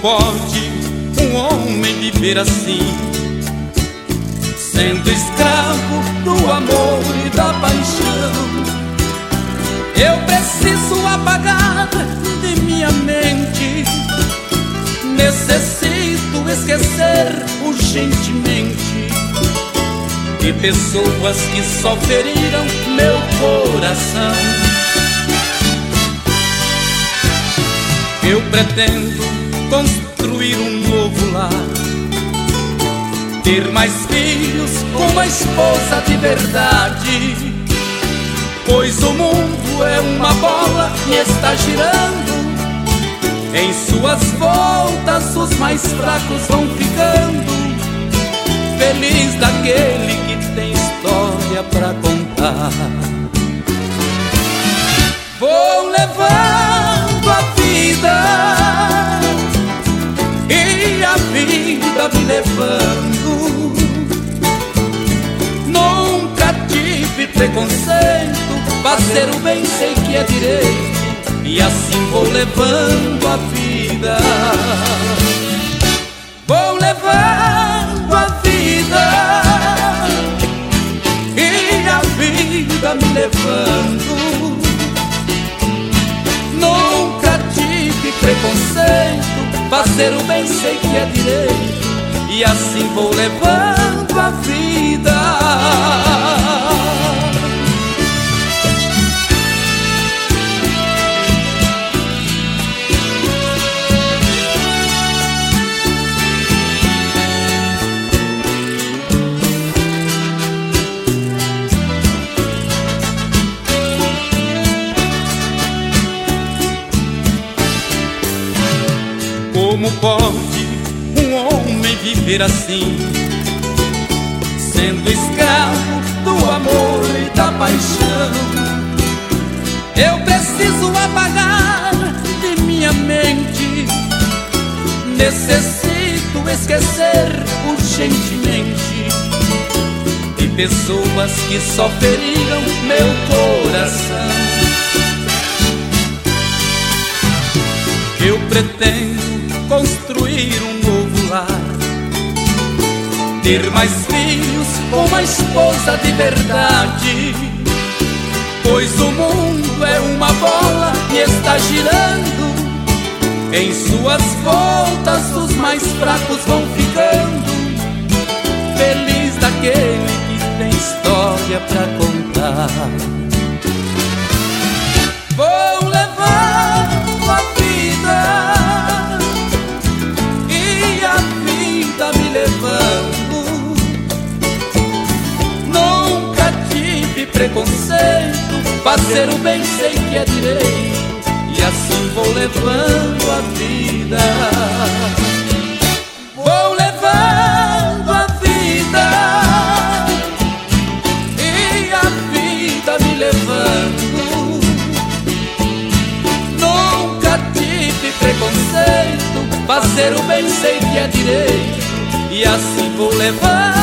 pode um homem viver assim? Sendo escravo do amor e da paixão. Eu preciso apagar de minha mente. Necessito esquecer urgentemente de pessoas que só feriram meu coração. Eu pretendo construir um novo lar, ter mais filhos com uma esposa de verdade. Pois o mundo é uma bola e está girando. Em suas voltas, os mais fracos vão ficando. Feliz daquele que tem história pra contar. Vou levando fazer o bem sei que é direito e assim vou levando a vida. Vou levando a vida e a vida me levando. Nunca tive preconceito, fazer o bem sei que é direito e assim vou levando a vida. Como pode um homem viver assim, sendo escravo do amor e da paixão? Eu preciso apagar de minha mente, necessito esquecer urgentemente de pessoas que só feriram construir um novo lar. Ter mais filhos uma esposa de verdade. Pois o mundo é uma bola e está girando. Em suas voltas os mais fracos vão ficando. Feliz daquele que tem história pra contar. Preconceito, fazer o bem sei que é direito, e assim vou levando a vida. Vou levando a vida, e a vida me levando. Nunca tive preconceito, fazer o bem sei que é direito e assim vou levar